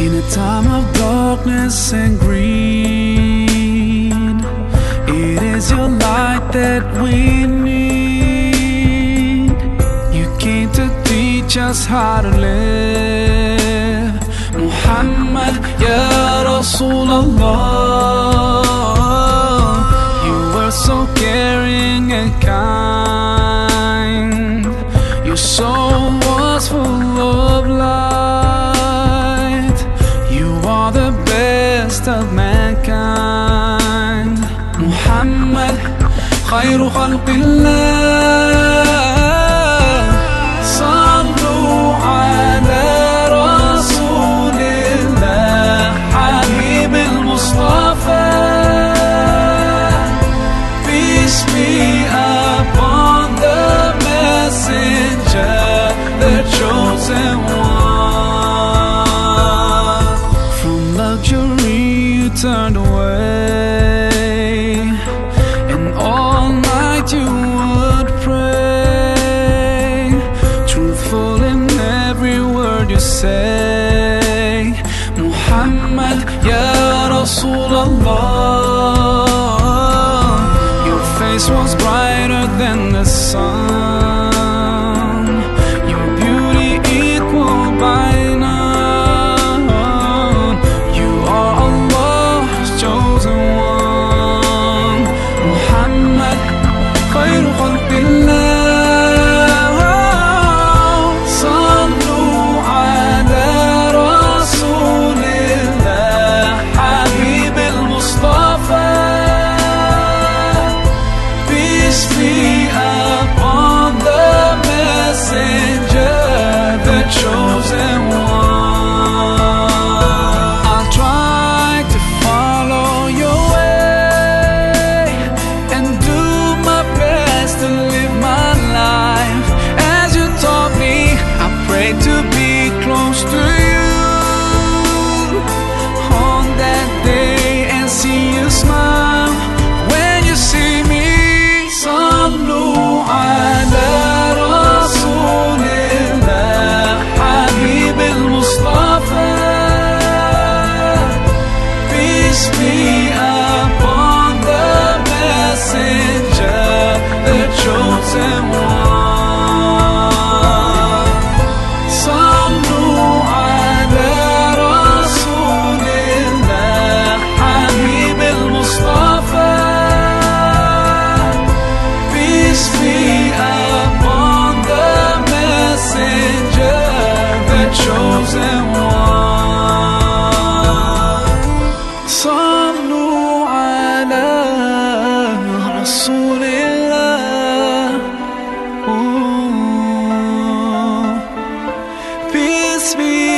In a time of darkness and greed, it is your light that we need. You came to teach us how to live. Muhammad, Ya Rasulullah. best of mankind محمد خير خلق الله. صلوا على رسول الله. حبيب المصطفى. Peace be say Muhammad Ya Rasulullah Your face was bright. رسول الله Peace be